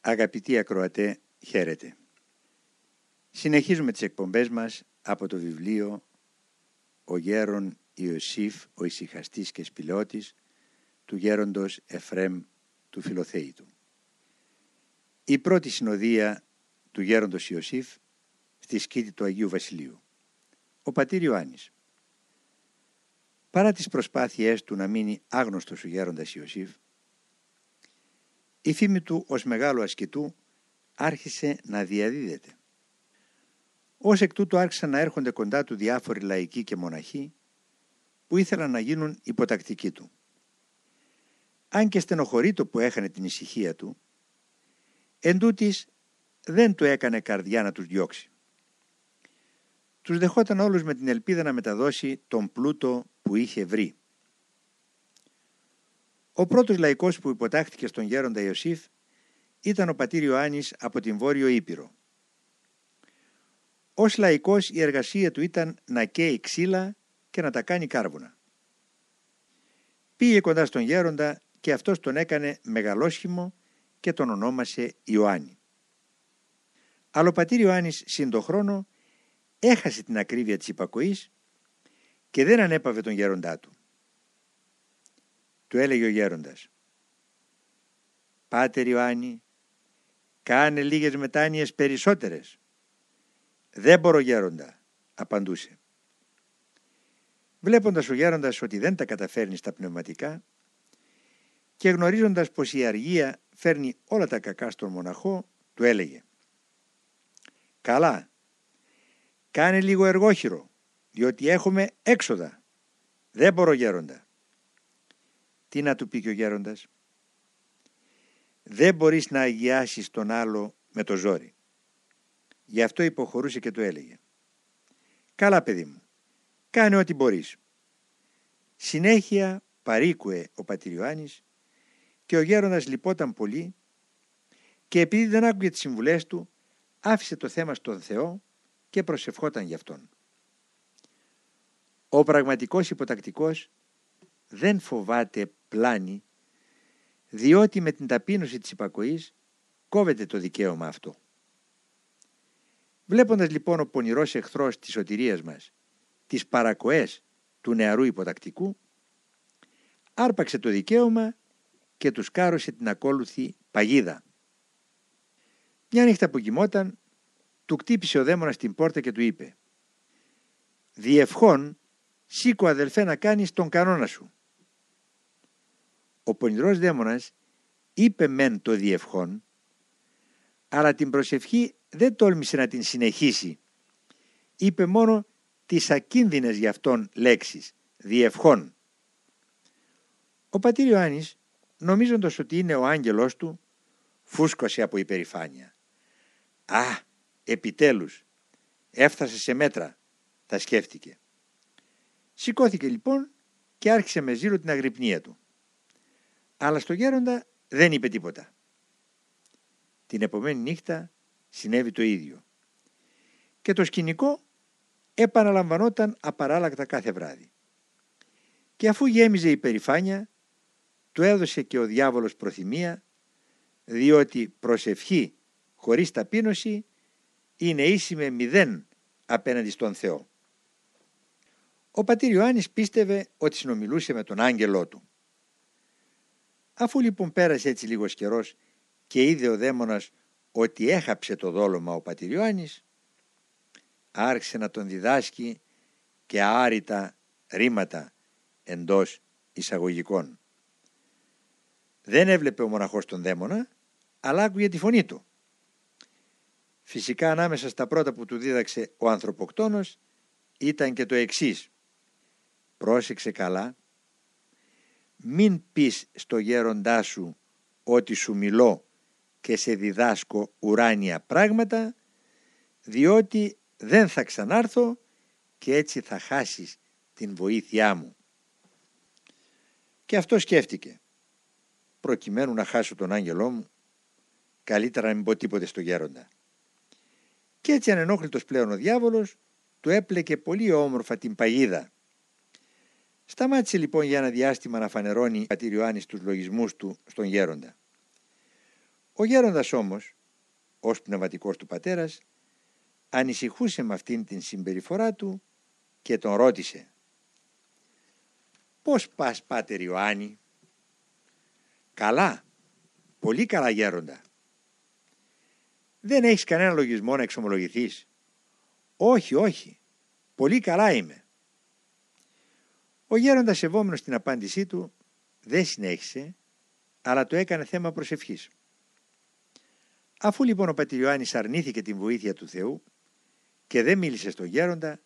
Αγαπητοί ακροατέ, χαίρετε. Συνεχίζουμε τις εκπομπές μας από το βιβλίο «Ο γέρον Ιωσήφ, ο ησυχαστής και σπηλώτης» του γέροντος Εφρέμ του Φιλοθέητου. Η πρώτη συνοδεία του γέροντος Ιωσήφ στη σκήτη του Αγίου Βασιλείου. Ο πατήρ Ιωάννης. Παρά τις προσπάθειές του να μείνει άγνωστος ο γέροντας Ιωσήφ, η φήμη του ως μεγάλο ασκητού άρχισε να διαδίδεται. Ως εκ τούτου άρχισαν να έρχονται κοντά του διάφοροι λαϊκοί και μοναχοί που ήθελαν να γίνουν υποτακτικοί του. Αν και στενοχωρήτο που έχανε την ησυχία του, εν δεν του έκανε καρδιά να τους διώξει. Τους δεχόταν όλους με την ελπίδα να μεταδώσει τον πλούτο που είχε βρει. Ο πρώτος λαϊκός που υποτάχθηκε στον γέροντα Ιωσήφ ήταν ο πατήρ Ιωάννης από την Βόρειο Ήπειρο. Ως λαϊκός η εργασία του ήταν να καίει ξύλα και να τα κάνει κάρβουνα. Πήγε κοντά στον γέροντα και αυτός τον έκανε μεγαλόσχημο και τον ονόμασε Ιωάννη. Αλλά ο πατήρ Ιωάννης σύντο χρόνο έχασε την ακρίβεια της υπακοής και δεν ανέπαβε τον γέροντά του. Του έλεγε ο γέροντας «Πάτερ Ιωάννη, κάνε λίγες μετάνοιες περισσότερες». «Δεν μπορώ γέροντα», απαντούσε. Βλέποντας ο γέροντας ότι δεν τα καταφέρνει στα πνευματικά και γνωρίζοντας πως η αργία φέρνει όλα τα κακά στον μοναχό, του έλεγε «Καλά, κάνε λίγο εργόχειρο, διότι έχουμε έξοδα. Δεν μπορώ γέροντα». Τι να του πει και ο γέροντας; Δεν μπορείς να αγιάσεις τον άλλο με το ζόρι. Γι' αυτό υποχωρούσε και το έλεγε. Καλά παιδί μου, κάνε ό,τι μπορείς. Συνέχεια παρήκουε ο πατηριωάννης και ο γέροντας λυπόταν πολύ και επειδή δεν άκουγε τις συμβουλές του άφησε το θέμα στον Θεό και προσευχόταν γι' αυτόν. Ο πραγματικός υποτακτικός δεν φοβάται πλάνη διότι με την ταπείνωση της υπακοής κόβεται το δικαίωμα αυτό. Βλέποντας λοιπόν ο πονηρός εχθρός της σωτηρίας μας τις παρακοές του νεαρού υποτακτικού άρπαξε το δικαίωμα και τους κάρωσε την ακόλουθη παγίδα. Μια νύχτα που κοιμόταν του κτύπησε ο δαίμονας την πόρτα και του είπε «Διευχών σήκω αδελφέ να κάνεις τον κανόνα σου». Ο πονηρός δαίμονας είπε μεν το διευχών αλλά την προσευχή δεν τόλμησε να την συνεχίσει. Είπε μόνο τις ακίνδυνες για αυτόν λέξεις, διευχών. Ο πατήρ Ιωάννης, νομίζοντας ότι είναι ο άγγελός του, φούσκωσε από υπερηφάνεια. «Α, επιτέλους, έφτασε σε μέτρα», τα σκέφτηκε. Σηκώθηκε λοιπόν και άρχισε με ζήλο την αγρυπνία του. Αλλά στο γέροντα δεν είπε τίποτα. Την επομένη νύχτα συνέβη το ίδιο. Και το σκηνικό επαναλαμβανόταν απαράλλακτα κάθε βράδυ. Και αφού γέμιζε η περηφάνεια, του έδωσε και ο διάβολος προθυμία, διότι προσευχή χωρίς ταπείνωση είναι ίση με μηδέν απέναντι στον Θεό. Ο πατήρ Ιωάννης πίστευε ότι συνομιλούσε με τον άγγελό του. Αφού λοιπόν πέρασε έτσι λίγος καιρός και είδε ο δαίμονας ότι έχαψε το δόλωμα ο πατήρ Ιωάννης, άρχισε να τον διδάσκει και άρρητα ρήματα εντός εισαγωγικών. Δεν έβλεπε ο μοναχός τον δαίμονα, αλλά άκουγε τη φωνή του. Φυσικά ανάμεσα στα πρώτα που του δίδαξε ο ανθρωποκτόνος ήταν και το εξής. Πρόσεξε καλά μην πεις στο γέροντά σου ότι σου μιλώ και σε διδάσκω ουράνια πράγματα, διότι δεν θα ξανάρθω και έτσι θα χάσεις την βοήθειά μου. Και αυτό σκέφτηκε. Προκειμένου να χάσω τον άγγελό μου, καλύτερα να μην πω τίποτε στο γέροντα. Και έτσι ανενόχλητος πλέον ο διάβολος, του έπλεκε πολύ όμορφα την παγίδα Σταμάτησε λοιπόν για ένα διάστημα να φανερώνει πατήρ Ιωάννης τους λογισμούς του στον γέροντα. Ο γέροντας όμως, ως πνευματικός του πατέρας, ανησυχούσε με αυτήν την συμπεριφορά του και τον ρώτησε «Πώς πας πάτερ Ιωάννη» «Καλά, πολύ καλά γέροντα». «Δεν έχεις κανένα λογισμό να εξομολογηθείς» «Όχι, όχι, πολύ καλά είμαι». Ο γέροντας σεβόμενος την απάντησή του δεν συνέχισε αλλά το έκανε θέμα προσευχής. Αφού λοιπόν ο πατήρ Ιωάννης αρνήθηκε την βοήθεια του Θεού και δεν μίλησε στον γέροντα,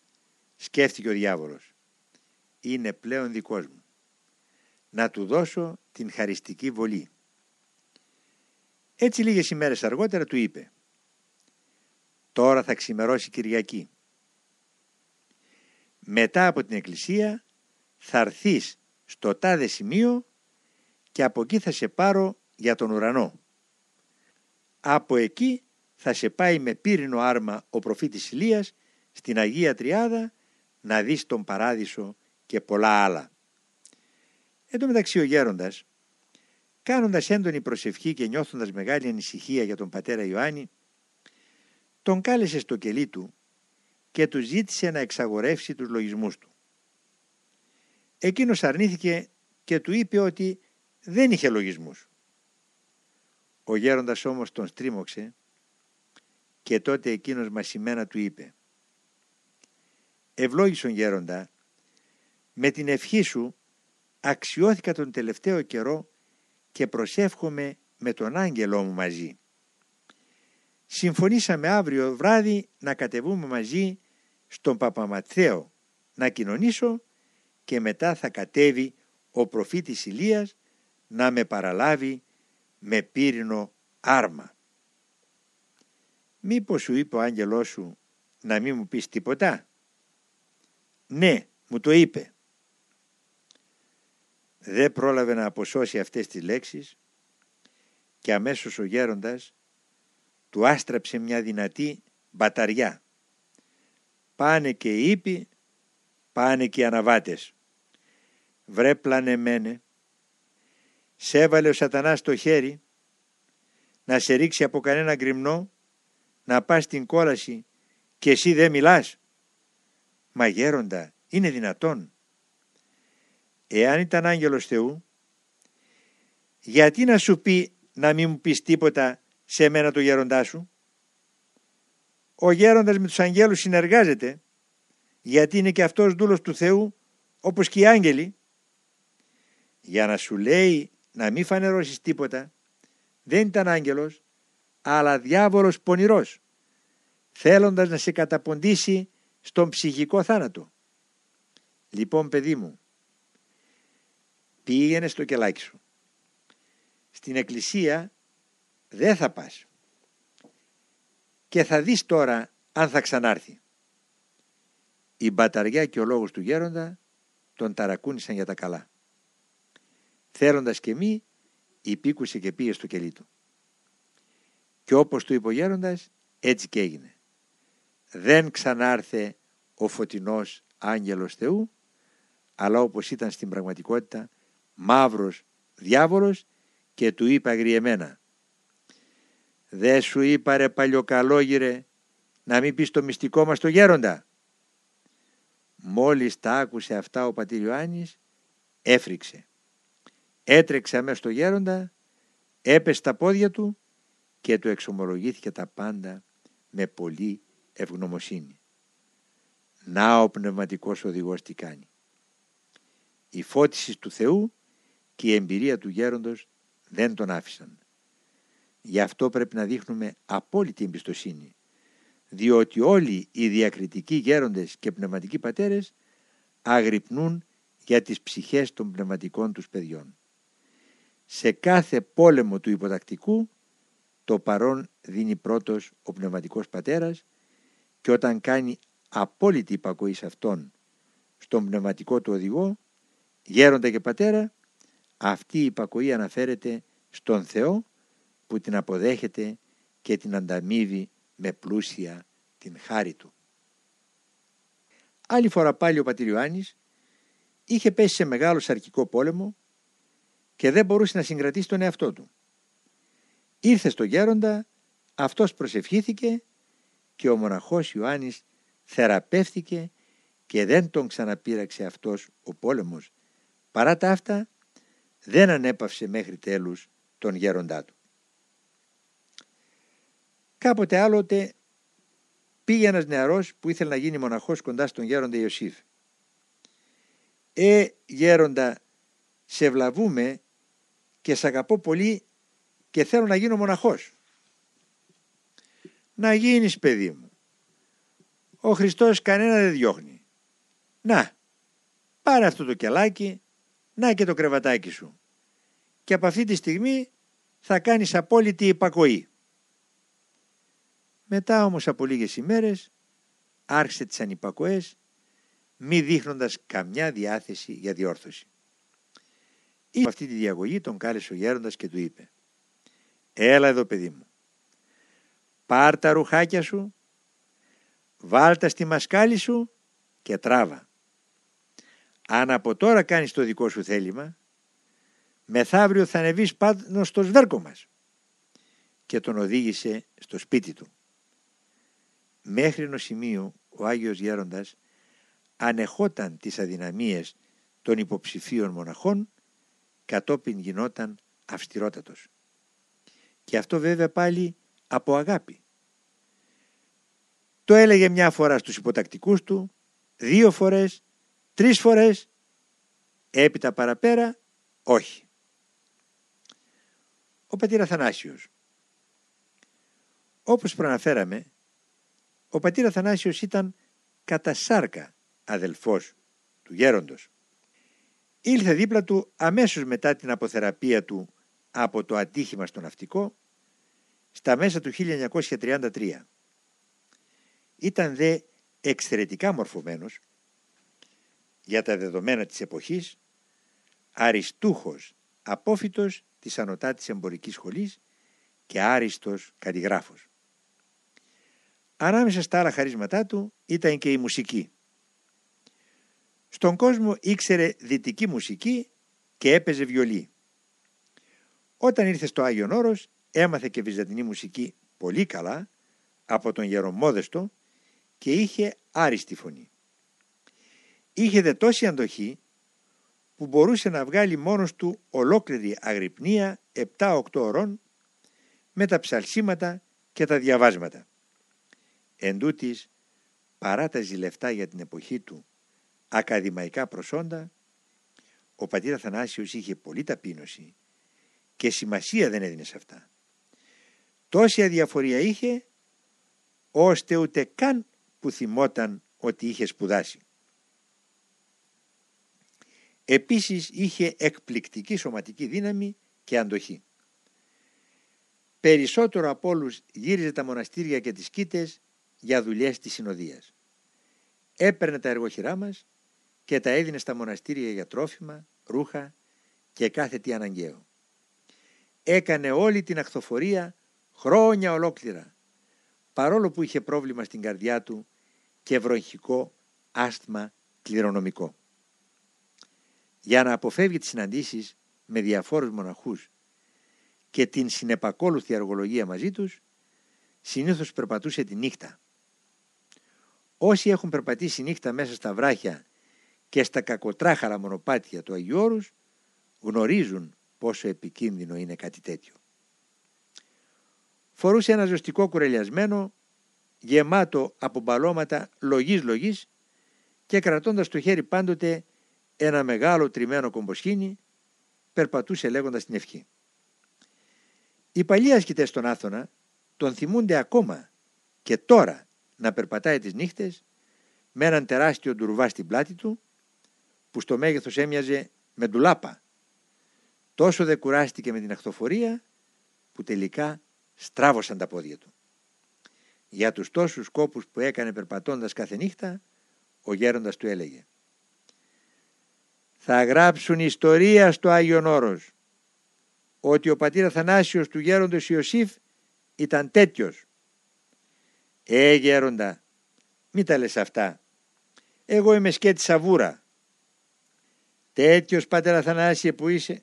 σκέφτηκε ο διάβολος. Είναι πλέον δικός μου. Να του δώσω την χαριστική βολή. Έτσι λίγες ημέρες αργότερα του είπε «Τώρα θα ξημερώσει Κυριακή. Μετά από την εκκλησία θα έρθεις στο τάδε σημείο και από εκεί θα σε πάρω για τον ουρανό. Από εκεί θα σε πάει με πύρινο άρμα ο προφήτης Ηλίας στην Αγία Τριάδα να δεις τον Παράδεισο και πολλά άλλα. Εν τω μεταξύ ο γέροντας, κάνοντας έντονη προσευχή και νιώθοντας μεγάλη ανησυχία για τον πατέρα Ιωάννη, τον κάλεσε στο κελί του και του ζήτησε να εξαγορεύσει τους λογισμούς του. Εκείνος αρνήθηκε και του είπε ότι δεν είχε λογισμούς. Ο γέροντας όμως τον στρίμωξε και τότε εκείνος μασημένα του είπε «Ευλόγησον γέροντα, με την ευχή σου αξιώθηκα τον τελευταίο καιρό και προσεύχομαι με τον άγγελό μου μαζί. Συμφωνήσαμε αύριο βράδυ να κατεβούμε μαζί στον Παπαματθαίο να κοινωνήσω και μετά θα κατέβει ο προφήτης Ηλίας να με παραλάβει με πύρινο άρμα. Μήπως σου είπε ο άγγελός σου να μην μου πεις τίποτα; Ναι, μου το είπε. Δεν πρόλαβε να αποσώσει αυτές τις λέξεις και αμέσως ο γέροντας του άστραψε μια δυνατή μπαταριά. Πάνε και οι ήποι, πάνε και οι αναβάτες. Βρε πλανεμένε, σε έβαλε ο σατανάς στο χέρι να σε ρίξει από κανένα γκριμνό να πας στην κόλαση και εσύ δεν μιλάς. Μα γέροντα είναι δυνατόν. Εάν ήταν άγγελος Θεού γιατί να σου πει να μην μου πεις τίποτα σε μένα το γέροντά σου; Ο γέροντας με τους αγγέλους συνεργάζεται γιατί είναι και αυτός δούλος του Θεού όπως και οι άγγελοι για να σου λέει να μην φανερώσεις τίποτα δεν ήταν άγγελος αλλά διάβολος πονηρός θέλοντας να σε καταποντήσει στον ψυχικό θάνατο. Λοιπόν παιδί μου πήγαινε στο κελάκι σου. Στην εκκλησία δεν θα πας και θα δεις τώρα αν θα ξανάρθει. Η μπαταριά και ο λόγος του γέροντα τον ταρακούνησαν για τα καλά θέλοντας και μη υπήκουσε και πήγε στο κελί του. Και όπως του είπε έτσι και έγινε. Δεν ξανάρθε ο φωτεινός άγγελος Θεού αλλά όπως ήταν στην πραγματικότητα μαύρος διάβολος και του είπε αγριεμένα «Δε σου είπα ρε παλιοκαλόγυρε να μην πεις το μυστικό μας το γέροντα». Μόλις τα άκουσε αυτά ο πατήρ Ιωάννης έφρυξε έτρεξε αμέσως στο γέροντα, έπεσε στα πόδια του και του εξομολογήθηκε τα πάντα με πολύ ευγνωμοσύνη. Να ο πνευματικός οδηγός τι κάνει. Η φώτιση του Θεού και η εμπειρία του γέροντος δεν τον άφησαν. Γι' αυτό πρέπει να δείχνουμε απόλυτη εμπιστοσύνη, διότι όλοι οι διακριτικοί γέροντες και πνευματικοί πατέρες αγρυπνούν για τις ψυχές των πνευματικών τους παιδιών. Σε κάθε πόλεμο του υποτακτικού το παρόν δίνει πρώτος ο πνευματικός πατέρας και όταν κάνει απόλυτη υπακοή σε αυτόν στον πνευματικό του οδηγό, γέροντα και πατέρα, αυτή η υπακοή αναφέρεται στον Θεό που την αποδέχεται και την ανταμείβει με πλούσια την χάρη του. Άλλη φορά πάλι ο πατήρ Ιωάννης είχε πέσει σε μεγάλο σαρκικό πόλεμο και δεν μπορούσε να συγκρατήσει τον εαυτό του. Ήρθε στο γέροντα, αυτός προσευχήθηκε και ο μοναχός Ιωάννης θεραπεύθηκε και δεν τον ξαναπήραξε αυτός ο πόλεμος. Παρά τα αυτά δεν ανέπαυσε μέχρι τέλους τον γέροντά του. Κάποτε άλλοτε πήγε ένας νεαρός που ήθελε να γίνει μοναχός κοντά στον γέροντα Ιωσήφ. «Ε, γέροντα, σε βλαβούμε και σε αγαπώ πολύ και θέλω να γίνω μοναχός». «Να γίνεις παιδί μου. Ο Χριστός κανένα δεν διώχνει. Να, πάρε αυτό το κελάκι, να και το κρεβατάκι σου. Και από αυτή τη στιγμή θα κάνεις απόλυτη υπακοή». Μετά όμως από λίγες ημέρες άρχισε τις ανυπακοές μη δείχνοντας καμιά διάθεση για διόρθωση. Ή αυτή τη διαγωγή τον κάλεσε ο γέροντας και του είπε «Έλα εδώ παιδί μου, πάρ τα ρουχάκια σου, βάλτα στη μασκάλη σου και τράβα. Αν από τώρα κάνεις το δικό σου θέλημα, μεθαύριο θα ανεβείς πάνω στο σβέρκο μας» και τον οδήγησε στο σπίτι του. Μέχρι ενός σημείου ο Άγιος Γέροντας ανεχόταν τις αδυναμίες των υποψηφίων μοναχών κατόπιν γινόταν αυστηρότατος. Και αυτό βέβαια πάλι από αγάπη. Το έλεγε μια φορά στους υποτακτικούς του, δύο φορές, τρεις φορές, έπειτα παραπέρα, όχι. Ο πατήρ Αθανάσιος. Όπως προαναφέραμε, ο πατήρ Αθανάσιος ήταν κατά σάρκα αδελφός του γέροντος. Ήλθε δίπλα του αμέσως μετά την αποθεραπεία του από το ατύχημα στο ναυτικό στα μέσα του 1933. Ήταν δε εξαιρετικά μορφωμένος για τα δεδομένα της εποχής, αριστούχος, απόφυτος της Ανωτάτης Εμπορικής Σχολής και άριστος καλλιγράφος. Ανάμεσα στα άλλα χαρίσματά του ήταν και η μουσική. Στον κόσμο ήξερε δυτική μουσική και έπαιζε βιολί. Όταν ήρθε στο Άγιον Όρος έμαθε και βυζαντινή μουσική πολύ καλά από τον Γερομόδεστο και είχε άριστη φωνή. Είχε δε τόση αντοχή που μπορούσε να βγάλει μόνος του ολόκληρη αγρυπνία 7-8 ωρών με τα ψαλσίματα και τα διαβάσματα. Εν τούτης, παρά τα ζηλευτά για την εποχή του ακαδημαϊκά προσόντα, ο πατήρ Αθανάσιος είχε πολύ ταπείνωση και σημασία δεν έδινε σε αυτά. Τόση αδιαφορία είχε, ώστε ούτε καν που θυμόταν ότι είχε σπουδάσει. Επίσης είχε εκπληκτική σωματική δύναμη και αντοχή. Περισσότερο από όλους γύριζε τα μοναστήρια και τις κήτες για δουλειές της συνοδείας. Έπαιρνε τα εργοχειρά μας και τα έδινε στα μοναστήρια για τρόφιμα, ρούχα και κάθε τι αναγκαίο. Έκανε όλη την αχθοφορία χρόνια ολόκληρα, παρόλο που είχε πρόβλημα στην καρδιά του και βροχικό άσθμα κληρονομικό. Για να αποφεύγει τις συναντήσεις με διαφόρους μοναχούς και την συνεπακόλουθη αργολογία μαζί τους, συνήθως περπατούσε τη νύχτα Όσοι έχουν περπατήσει νύχτα μέσα στα βράχια και στα κακοτράχαρα μονοπάτια του Αγίου Όρους γνωρίζουν πόσο επικίνδυνο είναι κάτι τέτοιο. Φορούσε ένα ζωστικό κουρελιασμένο γεμάτο από μπαλώματα λογής λογής και κρατώντας το χέρι πάντοτε ένα μεγάλο τριμμένο κομποσχήνι περπατούσε λέγοντας την ευχή. Οι παλιοί ασκητές στον Άθωνα τον θυμούνται ακόμα και τώρα να περπατάει τις νύχτες με έναν τεράστιο ντουρβά στην πλάτη του που στο μέγεθος έμοιαζε με ντουλάπα. Τόσο δε κουράστηκε με την ακτοφορία που τελικά στράβωσαν τα πόδια του. Για τους τόσους κόπους που έκανε περπατώντας κάθε νύχτα, ο γέροντας του έλεγε «Θα γράψουν ιστορία στο Άγιον Όρος ότι ο πατήρ Αθανάσιος του γέροντος Ιωσήφ ήταν τέτοιος «Ε, γέροντα, μη τα λες αυτά. Εγώ είμαι σκέτη σαβούρα». «Τέτοιος πατέρα Θανάσιε που είσαι,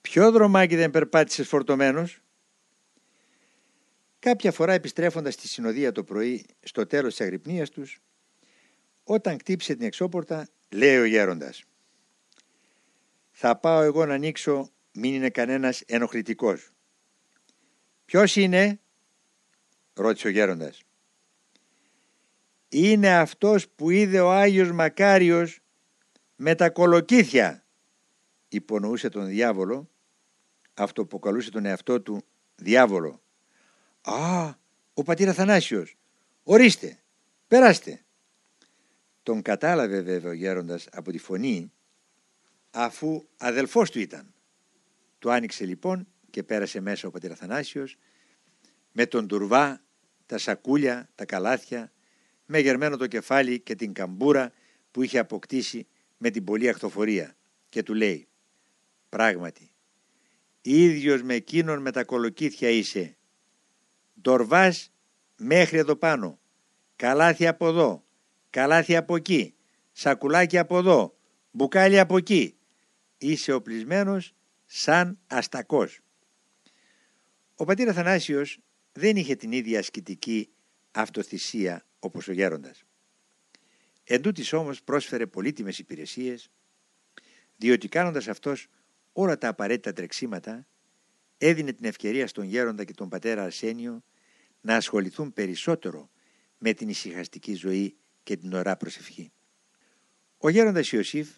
ποιο δρομάκι δεν περπάτησες φορτωμένος» Κάποια φορά επιστρέφοντας στη συνοδεία το πρωί στο τέλος της αγρυπνίας τους, όταν κτύψε την εξώπορτα, λέει ο γέροντας «Θα πάω εγώ να ανοίξω, μην είναι κανένας ενοχλητικός». «Ποιος είναι» ρώτησε ο γέροντας. «Είναι αυτός που είδε ο Άγιος Μακάριος με τα κολοκύθια» υπονοούσε τον διάβολο, αυτοποκαλούσε τον εαυτό του διάβολο. «Α, ο πατήρ Αθανάσιος, ορίστε, περάστε». Τον κατάλαβε βέβαια ο γέροντας από τη φωνή αφού αδελφός του ήταν. Του άνοιξε λοιπόν και πέρασε μέσα ο πατήρ Αθανάσιος με τον τουρβά, τα σακούλια, τα καλάθια, με γερμένο το κεφάλι και την καμπούρα που είχε αποκτήσει με την πολλή αχθοφορία και του λέει «Πράγματι, ίδιος με εκείνον με τα κολοκύθια είσαι, ντορβάς μέχρι εδώ πάνω, καλάθια από εδώ, καλάθια από εκεί, σακουλάκια από εδώ, μπουκάλια από εκεί. Είσαι οπλισμένος σαν αστακός. Ο πατήρ Αθανάσιος δεν είχε την ίδια ασκητική αυτοθυσία όπως ο γέροντας. Εν τούτης όμως πρόσφερε πολύτιμες υπηρεσίες, διότι κάνοντας αυτός όλα τα απαραίτητα τρεξίματα, έδινε την ευκαιρία στον γέροντα και τον πατέρα Αρσένιο να ασχοληθούν περισσότερο με την ησυχαστική ζωή και την ώρα προσευχή. Ο γέροντας Ιωσήφ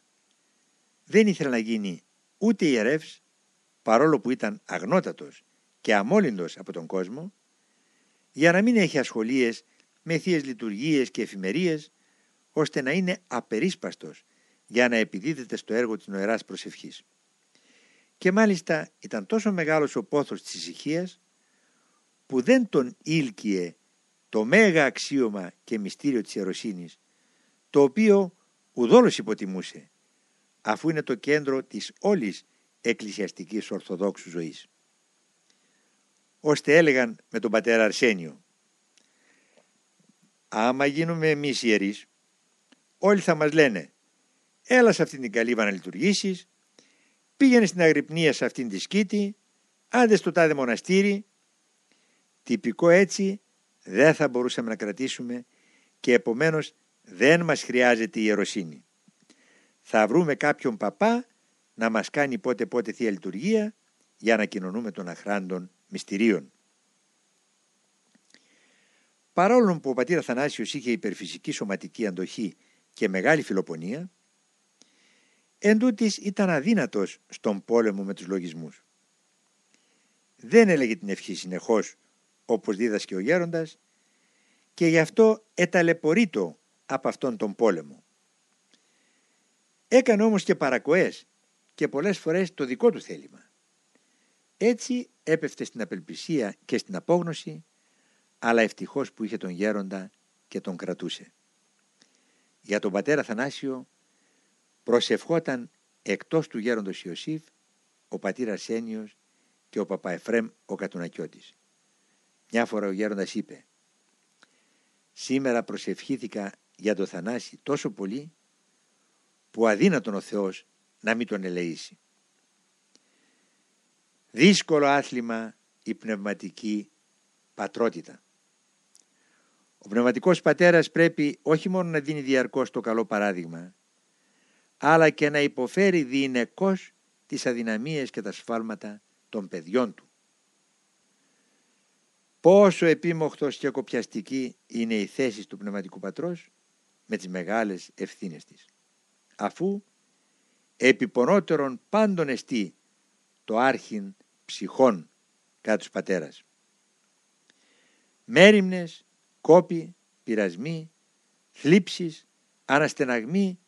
δεν ήθελε να γίνει ούτε ιερεύς παρόλο που ήταν αγνότατος και αμόλυντος από τον κόσμο για να μην έχει ασχολίες με θείες λειτουργίες και εφημερίες ώστε να είναι απερίσπαστος για να επιδίδεται στο έργο της νοεράς προσευχής. Και μάλιστα ήταν τόσο μεγάλος ο πόθος της ησυχίας που δεν τον ήλκυε το μέγα αξίωμα και μυστήριο της ιεροσύνης, το οποίο ουδόλως υποτιμούσε, αφού είναι το κέντρο της όλης εκκλησιαστικής ορθοδόξου ζωής. Ώστε έλεγαν με τον πατέρα Αρσένιο, άμα γίνουμε εμείς ιερείς, όλοι θα μας λένε, έλα σε αυτήν την καλύβα να λειτουργήσεις, πήγαινε στην Αγρυπνία σε αυτήν τη σκήτη, άντε στο τάδε μοναστήρι, τυπικό έτσι δεν θα μπορούσαμε να κρατήσουμε και επομένως δεν μας χρειάζεται η ιεροσύνη. Θα βρούμε κάποιον παπά να μας κάνει πότε πότε Θεία Λειτουργία για να κοινωνούμε των αχράντων μυστηρίων. Παρόλο που ο πατήρ Αθανάσιος είχε υπερφυσική σωματική αντοχή και μεγάλη φιλοπονία, εν ήταν αδύνατος στον πόλεμο με τους λογισμούς. Δεν έλεγε την ευχή συνεχώς όπως δίδασκε ο γέροντας και γι' αυτό εταλαιπωρείτο από αυτόν τον πόλεμο. Έκανε όμως και παρακοές και πολλές φορές το δικό του θέλημα. Έτσι έπεφτε στην απελπισία και στην απόγνωση αλλά ευτυχώς που είχε τον γέροντα και τον κρατούσε. Για τον πατέρα Θανάσιο προσευχόταν εκτός του γέροντος Ιωσήφ ο πατήρ Αρσένιος και ο παπά Εφρέμ ο Κατουνακιώτης. Μια φορά ο γέροντας είπε «Σήμερα προσευχήθηκα για το Θανάση τόσο πολύ που αδύνατον ο Θεός να μην τον ελεήσει». Δύσκολο άθλημα η πνευματική πατρότητα. Ο πνευματικός πατέρας πρέπει όχι μόνο να δίνει διαρκώς το καλό παράδειγμα, αλλά και να υποφέρει διηνεκώς τις αδυναμίες και τα σφάλματα των παιδιών του. Πόσο επίμοχτος και κοπιαστική είναι η θέση του πνευματικού πατρός με τις μεγάλες ευθύνες της. Αφού επιπονότερον πάντων εστί το άρχιν ψυχών κάτω τους πατέρας. Μέριμνες, κόποι, πειρασμοί, θλίψεις, αναστεναγμοί,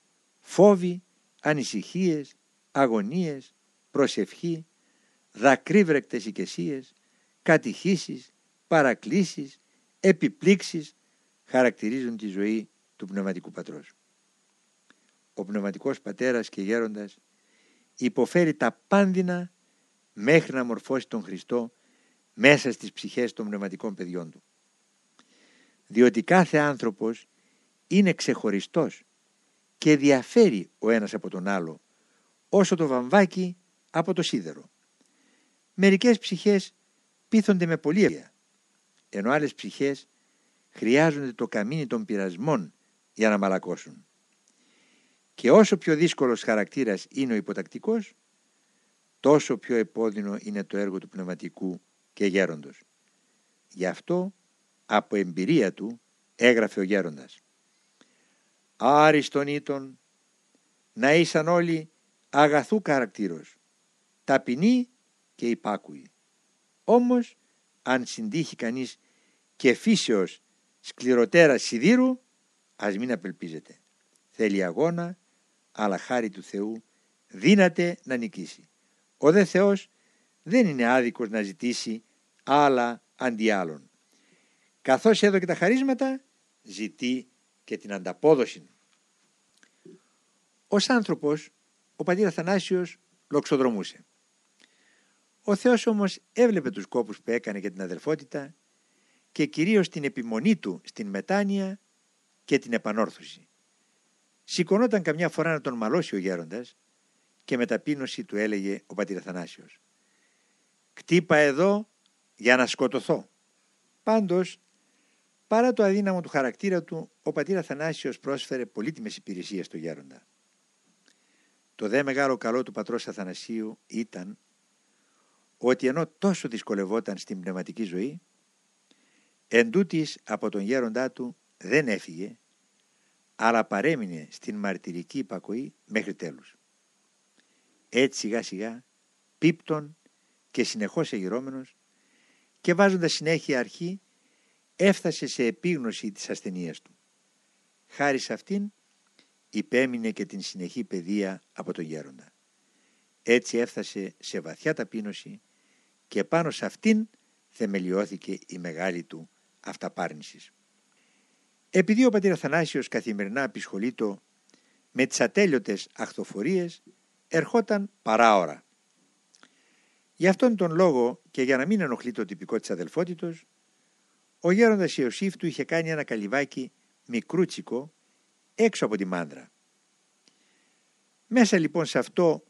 φόβοι, ανησυχίες, αγωνίες, προσευχή, δακρύβρεκτες οικεσίες, κατηχήσεις, παρακλήσεις, επιπλήξεις χαρακτηρίζουν τη ζωή του πνευματικού πατρός. Ο πνευματικός πατέρας και γέροντας υποφέρει τα πάνδυνα μέχρι να μορφώσει τον Χριστό μέσα στις ψυχές των πνευματικών παιδιών του. Διότι κάθε άνθρωπος είναι ξεχωριστός και διαφέρει ο ένας από τον άλλο όσο το βαμβάκι από το σίδερο. Μερικές ψυχές πείθονται με πολλή ενώ άλλες ψυχές χρειάζονται το καμίνι των πειρασμών για να μαλακώσουν. Και όσο πιο δύσκολος χαρακτήρας είναι ο υποτακτικός, τόσο πιο επώδυνο είναι το έργο του πνευματικού και γέροντος. Γι' αυτό από εμπειρία του έγραφε ο γέροντας. Άριστον ήτον να ήσαν όλοι αγαθού χαρακτήρος, ταπεινοί και υπάκουοι. Όμως αν συντύχει κανείς και φύσεως σκληροτέρας σιδήρου, ας μην απελπίζεται. Θέλει αγώνα, αλλά χάρη του Θεού δύναται να νικήσει. Ο δε Θεός δεν είναι άδικος να ζητήσει άλλα αντί άλλων. Καθώς έδωκε τα χαρίσματα, ζητεί και την ανταπόδοση. Ως άνθρωπος, ο πατήρ Αθανάσιος λοξοδρομούσε. Ο Θεός όμως έβλεπε τους κόπους που έκανε για την αδελφότητα και κυρίως την επιμονή του στην μετάνοια και την επανόρθωση. Σηκωνόταν καμιά φορά να τον μαλώσει ο γέροντας και με ταπείνωση του έλεγε ο πατήρ Αθανάσιος «Κτύπα εδώ για να σκοτωθώ». Πάντως, παρά το αδύναμο του χαρακτήρα του, ο πατήρ Αθανάσιος πρόσφερε πολύτιμες υπηρεσίες στο γέροντα. Το δε μεγάλο καλό του πατρός Αθανασίου ήταν ότι ενώ τόσο δυσκολευόταν στην πνευματική ζωή, εν από τον γέροντά του δεν έφυγε, αλλά παρέμεινε στην μαρτυρική υπακοή μέχρι τέλους. Έτσι σιγά σιγά, πίπτον και συνεχώς εγυρώμενος και βάζοντας συνέχεια αρχή, έφτασε σε επίγνωση της ασθενείας του. Χάρη σε αυτήν, υπέμεινε και την συνεχή παιδεία από τον γέροντα. Έτσι έφτασε σε βαθιά ταπείνωση και πάνω σε αυτήν θεμελιώθηκε η μεγάλη του αυταπάρνησης. Επειδή ο πατήρ Αθανάσιος καθημερινά απεισχολείτο με τις ατέλειωτες αχθοφορίες, ερχόταν παράωρα. Γι' αυτόν τον λόγο και για να μην ενοχλεί το τυπικό της αδελφότητος, ο γέροντας Ιωσήφ του είχε κάνει ένα καλυβάκι μικρούτσικο έξω από τη μάντρα. Μέσα λοιπόν σε αυτό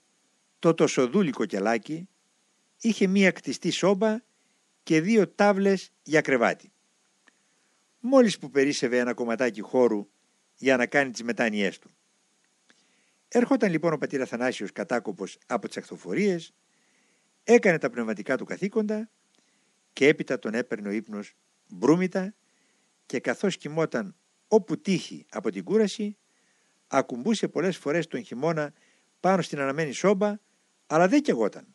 το τοσοδούλικο κελάκι είχε μία κτιστή σόμπα και δύο τάβλες για κρεβάτι. Μόλις που περίσευε ένα κομματάκι χώρου για να κάνει τις μετάνοιές του. Έρχονταν λοιπόν ο πατήρ Αθανάσιος κατάκοπος από τις ακτοφορίες, έκανε τα πνευματικά του καθήκοντα και έπειτα τον έπαιρνε ο ύπνος μπρούμητα και καθώς κοιμόταν όπου τύχει από την κούραση, ακουμπούσε πολλές φορές τον χειμώνα πάνω στην αναμένη σόμπα, αλλά δεν κεγόταν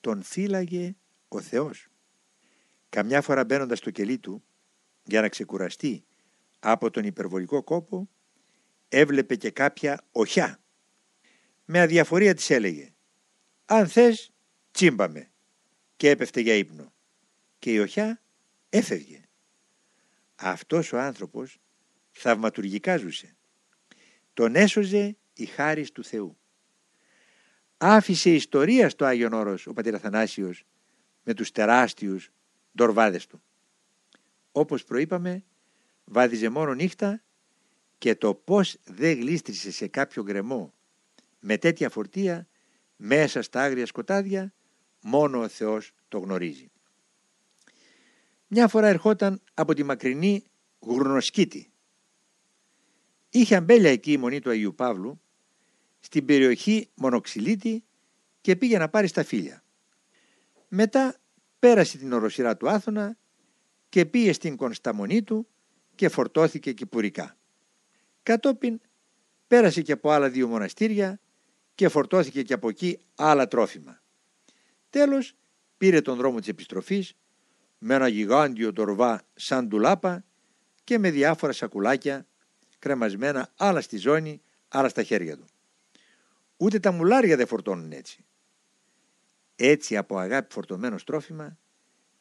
τον φύλαγε ο Θεός. Καμιά φορά μπαίνοντας στο κελί του για να ξεκουραστεί από τον υπερβολικό κόπο έβλεπε και κάποια οχιά. Με αδιαφορία της έλεγε «Αν θες τσίμπαμε» και έπεφτε για ύπνο. Και η οχιά έφευγε. Αυτός ο άνθρωπος θαυματουργικά ζούσε. Τον έσωζε η χάρις του Θεού άφησε ιστορία στο Άγιον Όρος ο πατήρ Αθανάσιος με τους τεράστιους ντορβάδες του. Όπως προείπαμε, βάδιζε μόνο νύχτα και το πώς δεν γλίστρισε σε κάποιο γκρεμό με τέτοια φορτία μέσα στα άγρια σκοτάδια, μόνο ο Θεός το γνωρίζει. Μια φορά ερχόταν από τη μακρινή Γουρνοσκήτη. Είχε αμπέλια εκεί η μονή του Αγίου Παύλου στην περιοχή Μονοξυλίτη και πήγε να πάρει στα φίλια. Μετά πέρασε την οροσυρά του Άθωνα και πήγε στην Κονσταμονή του και φορτώθηκε κυπουρικά. Κατόπιν πέρασε και από άλλα δύο μοναστήρια και φορτώθηκε και από εκεί άλλα τρόφιμα. Τέλος πήρε τον δρόμο της επιστροφής με ένα γιγάντιο τορβά σαν τουλάπα και με διάφορα σακουλάκια κρεμασμένα άλλα στη ζώνη, άλλα στα χέρια του. Ούτε τα μουλάρια δεν φορτώνουν έτσι. Έτσι από αγάπη φορτωμένο τρόφιμα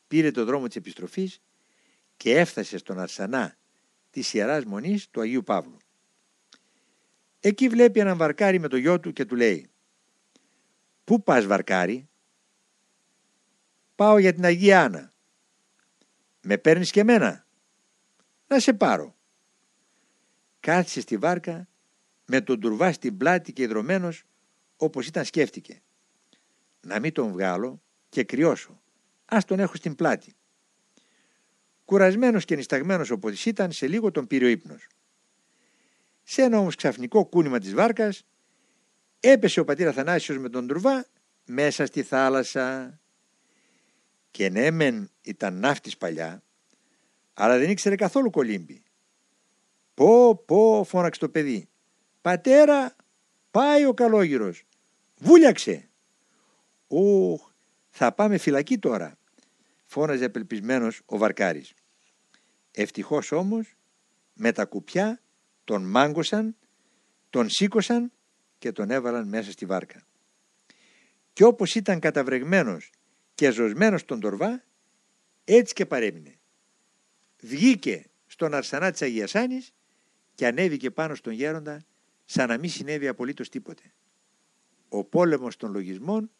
πήρε το δρόμο της επιστροφής και έφτασε στον Αρσανά της Ιεράς Μονής του Αγίου Παύλου. Εκεί βλέπει έναν βαρκάρι με το γιο του και του λέει «Πού πας βαρκάρι» «Πάω για την Αγία Άννα». «Με παίρνεις και μένα» «Να σε πάρω». Κάθισε στη βάρκα με τον τουρβά στην πλάτη και ιδρωμένος όπως ήταν σκέφτηκε. Να μην τον βγάλω και κρυώσω. Ας τον έχω στην πλάτη. Κουρασμένος και νησταγμένος όπως ήταν, σε λίγο τον πήρε ο ύπνος. Σε ένα όμως ξαφνικό κούνημα της βάρκας, έπεσε ο πατήρ Αθανάσιος με τον Τρουβά μέσα στη θάλασσα. Και ναι μεν ήταν ναύτης παλιά, αλλά δεν ήξερε καθόλου κολύμπη. Πω πω φώναξε το παιδί. Πατέρα πάει ο καλόγυρος. Βούλιαξε. Ωχ θα πάμε φυλακή τώρα φώναζε απελπισμένος ο Βαρκάρης. Ευτυχώς όμως με τα κουπιά τον μάγκωσαν, τον σήκωσαν και τον έβαλαν μέσα στη βάρκα. Και όπως ήταν καταβρεγμένος και ζωσμένος στον τορβά, έτσι και παρέμεινε. Βγήκε στον αρσανά της Αγίας Άνης και ανέβηκε πάνω στον γέροντα σαν να μην συνέβη απολύτως τίποτε. Ο πόλεμος των λογισμών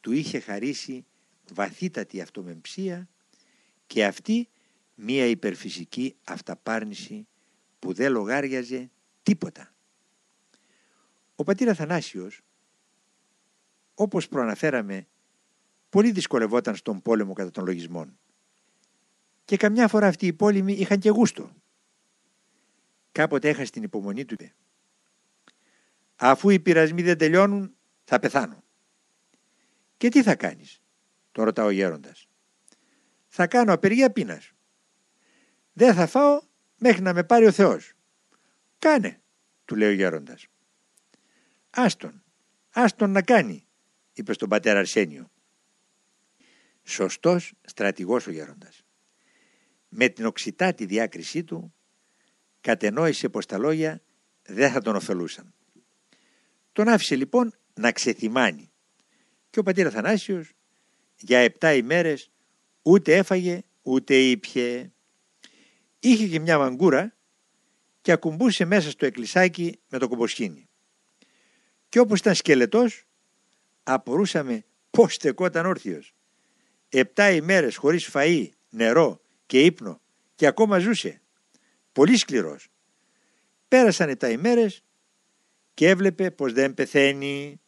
του είχε χαρίσει βαθύτατη αυτομεμψία και αυτή μία υπερφυσική αυταπάρνηση που δεν λογάριαζε τίποτα. Ο πατήρ Αθανάσιος, όπως προαναφέραμε, πολύ δυσκολευόταν στον πόλεμο κατά των λογισμών. Και καμιά φορά αυτοί οι πόλεμοι είχαν και γούστο. Κάποτε έχασε την υπομονή του. Αφού οι πειρασμοί δεν τελειώνουν, θα πεθάνω. Και τι θα κάνεις; Το ρωτά ο γέροντας. Θα κάνω απεργία πείνας. Δεν θα φάω μέχρι να με πάρει ο Θεός. Κάνε, του λέει ο γέροντας. Άστον, άστον να κάνει, είπε στον πατέρα Αρσένιο. Σωστός στρατηγός ο γέροντας. Με την οξυτάτη διάκρισή του κατενόησε πως τα λόγια δεν θα τον ωφελούσαν. Τον άφησε λοιπόν να ξεθυμάνει και ο πατήρ Αθανάσιος για επτά ημέρες ούτε έφαγε ούτε ήπιε. Είχε και μια μαγκούρα και ακουμπούσε μέσα στο εκκλησάκι με το κομποσχήνι. Και όπως ήταν σκελετός απορούσαμε πώς στεκόταν όρθιος. Επτά ημέρες χωρίς φαΐ, νερό και ύπνο και ακόμα ζούσε. Πολύ σκληρός. Πέρασαν τα ημέρες και έβλεπε πως δεν πεθαίνει.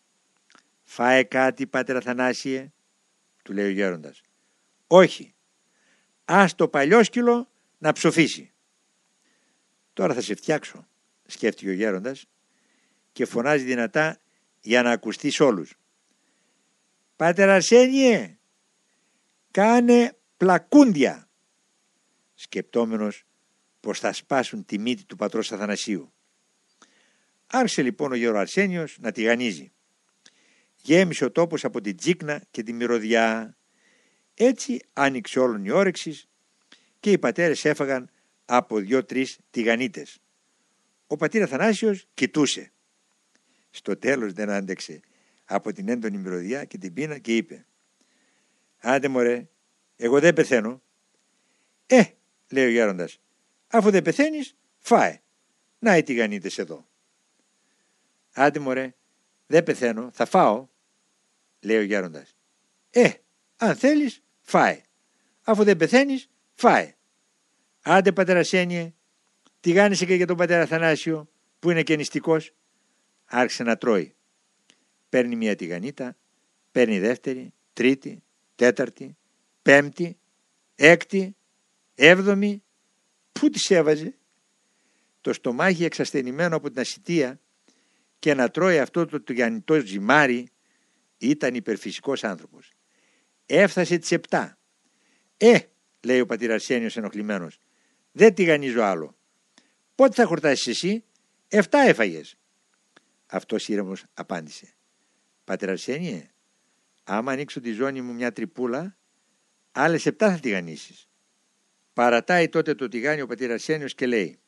Φάε κάτι πάτερ Αθανάσιε του λέει ο γέροντας. Όχι, ας το παλιόσκυλο να ψοφήσει. Τώρα θα σε φτιάξω, σκέφτηκε ο γέροντας και φωνάζει δυνατά για να ακουστείς σε όλους. Πάτερ Αρσένιε, κάνε πλακούντια, σκεπτόμενος πως θα σπάσουν τη μύτη του πατρός Αθανασίου. Άρχισε λοιπόν ο γέρος Αρσένιος να τηγανίζει. Γέμισε ο τόπος από την τζίκνα και τη μυρωδιά. Έτσι άνοιξε όλον η όρεξη και οι πατέρες έφαγαν από δυο-τρεις τηγανίτες. Ο πατήρ Αθανάσιος κοιτούσε. Στο τέλος δεν άντεξε από την έντονη μυρωδιά και την πείνα και είπε «Άντε μωρέ, εγώ δεν πεθαίνω». «Ε», λέει ο γέροντας, «αφού δεν πεθαίνεις, φάε. Να οι τηγανίτες εδώ». «Άντε μωρέ, δεν πεθαίνω, θα φάω, λέει ο γέροντας. Ε, αν θέλεις, φάε. Αφού δεν πεθαίνεις, φάε. Άντε πατέρα Σένιε, τηγάνισε και για τον πατέρα Θανάσιο, που είναι και νηστικός. Άρχισε να τρώει. Παίρνει μια τηγανίτα, παίρνει δεύτερη, τρίτη, τέταρτη, πέμπτη, έκτη, έβδομη. Πού τις έβαζε; Το στομάχι εξασθενημένο από την ασυτεία και να τρώει αυτό το τηγανιτό ζυμάρι ήταν υπερφυσικός άνθρωπος. Έφτασε τις επτά. «Ε», λέει ο πατήρ Αρσένιος ενοχλημένος, «δεν τηγανίζω άλλο. Πότε θα χορτάσεις εσύ, εφτά έφαγες». Αυτός ήρεμος απάντησε. «Πατήρ Αρσένιε, άμα ανοίξω τη ζώνη μου μια τρυπούλα, άλλες επτά θα τηγανίσεις». Παρατάει τότε το τηγάνι ο πατήρ Αρσένιος και λέει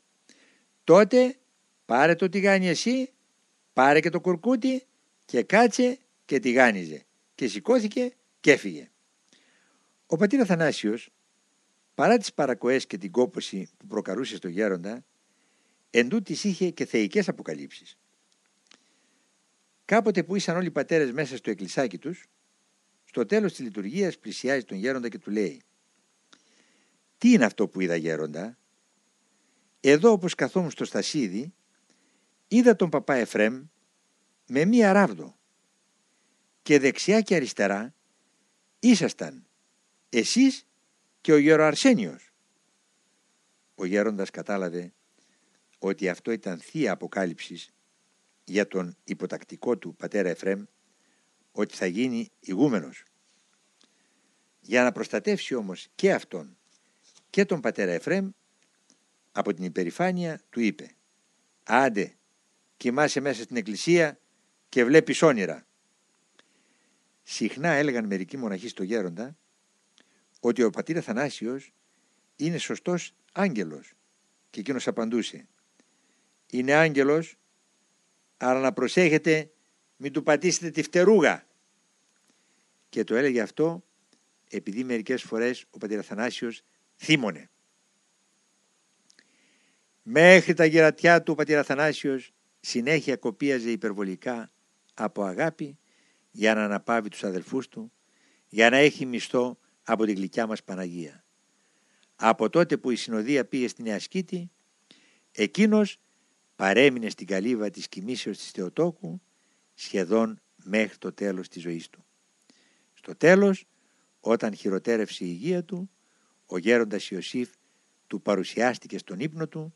«Τότε πάρε το τηγάνι εσύ πάρε και το κουρκούτι και κάτσε και τηγάνιζε και σηκώθηκε και έφυγε. Ο πατήρ Αθανάσιος, παρά τις παρακοές και την κόπωση που προκαλούσε στο γέροντα, εντούτοις είχε και θεϊκές αποκαλύψεις. Κάποτε που ήσαν όλοι οι πατέρες μέσα στο εκκλησάκι τους, στο τέλος της λειτουργίας πλησιάζει τον γέροντα και του λέει «Τι είναι αυτό που είδα γέροντα» Εδώ όπως καθόμουν στο στασίδι είδα τον παπά Εφρέμ με μία ράβδο και δεξιά και αριστερά ήσασταν εσείς και ο Αρσένιος. ο γέροντας κατάλαβε ότι αυτό ήταν θεία αποκάλυψης για τον υποτακτικό του πατέρα Εφρέμ ότι θα γίνει ηγούμενος. Για να προστατεύσει όμως και αυτόν και τον πατέρα Εφρέμ από την υπερηφάνεια του είπε «Άντε, κοιμάσαι μέσα στην εκκλησία και βλέπεις όνειρα». Συχνά έλεγαν μερικοί μοναχοί στο γέροντα ότι ο πατήρ Αθανάσιος είναι σωστός άγγελος και εκείνος απαντούσε «Είναι άγγελος, άρα να προσέχετε μην του πατήσετε τη φτερούγα». Και το έλεγε αυτό επειδή μερικές φορές ο πατήρ Αθανάσιος θύμωνε. Μέχρι τα γερατιά του ο πατήρ Αθανάσιος συνέχεια κοπίαζε υπερβολικά από αγάπη για να αναπαύει τους αδελφούς του, για να έχει μισθό από την γλυκιά μας Παναγία. Από τότε που η συνοδεία πήγε στην Νέα Σκήτη, εκείνος παρέμεινε στην καλύβα της κοιμήσεως της Θεοτόκου σχεδόν μέχρι το τέλος της ζωής του. Στο τέλος, όταν χειροτέρευσε η υγεία του, ο γέροντας Ιωσήφ του παρουσιάστηκε στον ύπνο του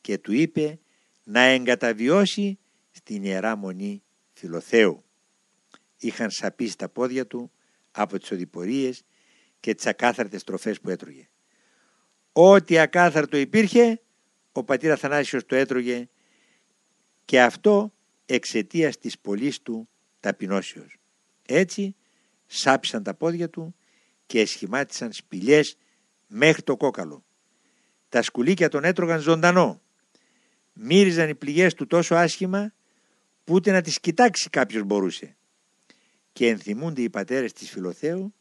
και του είπε να εγκαταβιώσει στην Ιερά Μονή Φιλοθέου. Είχαν σαπίσει τα πόδια του από τις οδηπορίες και τις ακάθαρτες τροφές που έτρωγε. Ό,τι ακάθαρτο υπήρχε, ο πατήρ Αθανάσιος το έτρωγε και αυτό εξαιτίας της πολλής του ταπεινώσεως. Έτσι σάπισαν τα πόδια του και εσχημάτισαν σπηλιές μέχρι το κόκαλο. Τα σκουλίκια τον έτρωγαν ζωντανό. Μύριζαν οι πληγές του τόσο άσχημα που ούτε να τις κοιτάξει κάποιος μπορούσε. Και ενθυμούνται οι πατέρες της Φιλοθέου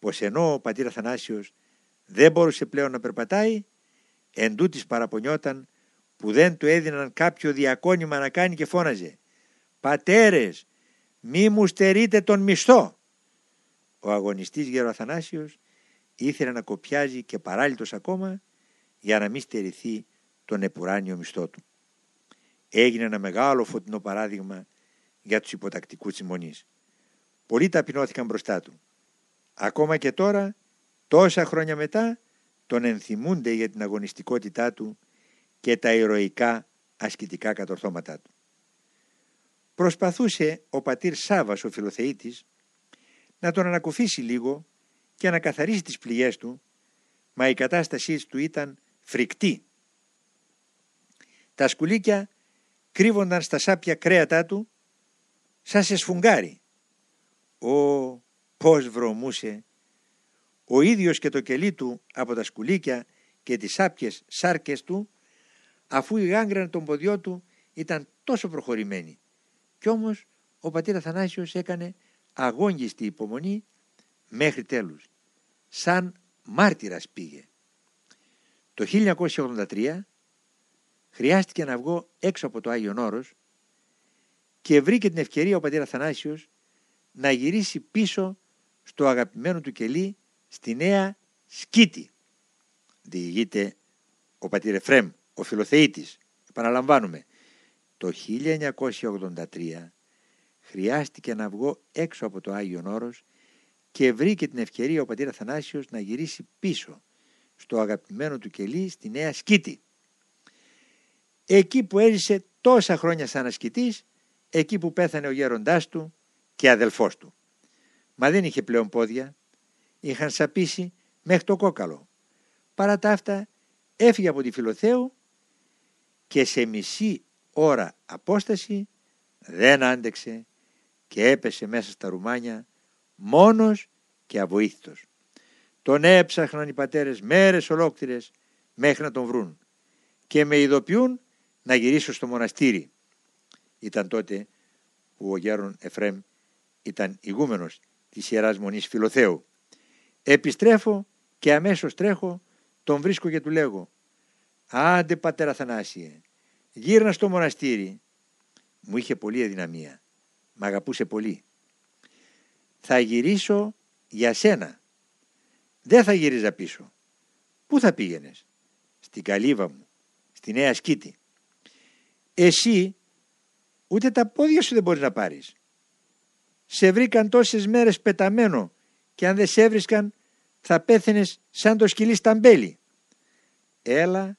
πως ενώ ο πατήρ Αθανάσιος δεν μπορούσε πλέον να περπατάει, εν τούτης παραπονιόταν που δεν του έδιναν κάποιο διακόνημα να κάνει και φώναζε «Πατέρες, μη μου στερείτε τον μισθό». Ο αγωνιστής Γεροαθανάσιος ήθελε να κοπιάζει και παράλυτος ακόμα για να μην στερηθεί τον επουράνιο μισθό του. Έγινε ένα μεγάλο φωτεινό παράδειγμα για τους υποτακτικούς της Μονής. Πολλοί ταπεινώθηκαν μπροστά του. Ακόμα και τώρα, τόσα χρόνια μετά, τον ενθυμούνται για την αγωνιστικότητά του και τα ηρωικά ασκητικά κατορθώματά του. Προσπαθούσε ο πατήρ Σάβας ο Φιλοθεήτης να τον ανακουφίσει λίγο και να καθαρίσει τις πληγές του, μα η κατάστασή του ήταν φρικτή. Τα σκουλίκια κρύβονταν στα σάπια κρέατά του σαν σε σφουγγάρι. Ω, πώς βρωμούσε. Ο ίδιος και το κελί του από τα σκουλίκια και τις σάπιες σάρκες του, αφού η γάγκρανα των ποδιών του ήταν τόσο προχωρημένη. Κι όμως ο πατήρ Αθανάσιος έκανε αγόγγιστη υπομονή μέχρι τέλους. Σαν μάρτυρας πήγε. Το 1983 χρειάστηκε να βγω έξω από το Άγιον Όρος και βρήκε την ευκαιρία ο πατήρ Αθανάσιος να γυρίσει πίσω στο αγαπημένο του κελί στη νέα Σκήτη. Διηγείται ο πατήρ Εφρέμ, ο φιλοθεήτης. Επαναλαμβάνουμε, το 1983 χρειάστηκε να βγω έξω από το Άγιον Όρος και βρήκε την ευκαιρία ο πατήρ Αθανάσιος να γυρίσει πίσω στο αγαπημένο του κελί στη Νέα Σκήτη. Εκεί που έζησε τόσα χρόνια σαν ασκητής, εκεί που πέθανε ο γέροντάς του και αδελφός του. Μα δεν είχε πλέον πόδια, είχαν σαπίσει μέχρι το κόκαλο. Παρά τα αυτά έφυγε από τη Φιλοθέου και σε μισή ώρα απόσταση δεν άντεξε και έπεσε μέσα στα ρουμάνια μόνος και αβοήθητος. Τον έψαχναν οι πατέρες μέρες ολόκληρες μέχρι να τον βρουν και με ειδοποιούν να γυρίσω στο μοναστήρι. Ήταν τότε που ο γέρον Εφρέμ ήταν ηγούμενος της Ιεράς Μονής Φιλοθέου. Επιστρέφω και αμέσως τρέχω, τον βρίσκω και του λέγω «Άντε πατέρα Θανάσιε, γύρνα στο μοναστήρι». Μου είχε πολύ αδυναμία, μ' αγαπούσε πολύ. «Θα γυρίσω για σένα, δεν θα γύριζα πίσω». «Πού θα πήγαινες» «Στην καλύβα μου, στη Νέα Σκήτη». «Εσύ ούτε τα πόδια σου δεν μπορείς να πάρεις» σε βρήκαν τόσες μέρες πεταμένο και αν δεν σε έβρισκαν θα πέθαινες σαν το σκυλί στα μπέλη. έλα,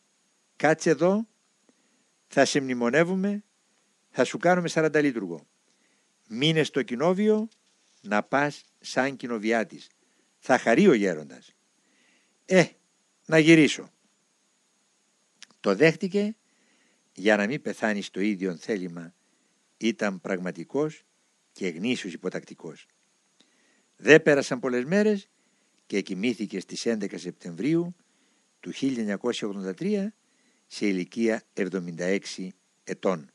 κάτσε εδώ, θα σε μνημονεύουμε, θα σου κάνουμε σαρανταλίτουργο. Μείνε στο κοινόβιο να πας σαν κοινοβιάτης. Θα χαρεί ο γέροντας. Ε, να γυρίσω. Το δέχτηκε για να μην πεθάνει στο ίδιο θέλημα. Ήταν πραγματικός και γνήσιος υποτακτικός. Δεν πέρασαν πολλές μέρες και κοιμήθηκε στις 11 Σεπτεμβρίου του 1983 σε ηλικία 76 ετών.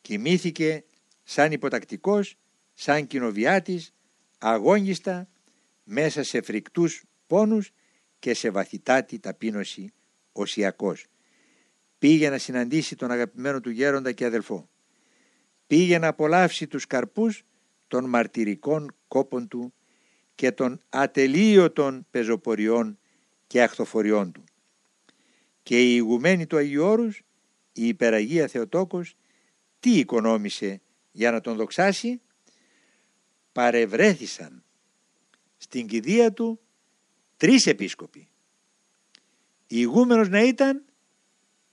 Κοιμήθηκε σαν υποτακτικός, σαν κοινοβιάτης, αγώνιστα, μέσα σε φρικτούς πόνους και σε βαθυτάτη ταπείνωση οσιακός. Πήγε να συναντήσει τον αγαπημένο του γέροντα και αδελφό. Πήγε να απολαύσει τους καρπούς των μαρτυρικών κόπων του και των ατελείωτων πεζοποριών και αχθοφοριών του. Και η ηγουμένη του Αγίου Όρους, η υπεραγία Θεοτόκος, τι οικονόμησε για να τον δοξάσει, παρευρέθησαν στην κηδεία του τρεις επίσκοποι. Η ηγούμενος να ήταν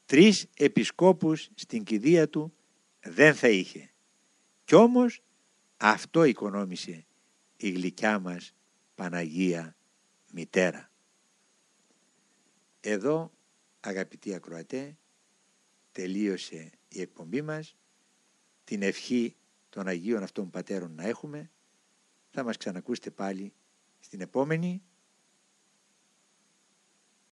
τρεις επισκόπους στην κηδεία του δεν θα είχε. Κι όμως αυτό οικονόμησε η γλυκιά μας Παναγία Μητέρα. Εδώ αγαπητοί ακροατέ τελείωσε η εκπομπή μας την ευχή των Αγίων αυτών Πατέρων να έχουμε θα μας ξανακούσετε πάλι στην επόμενη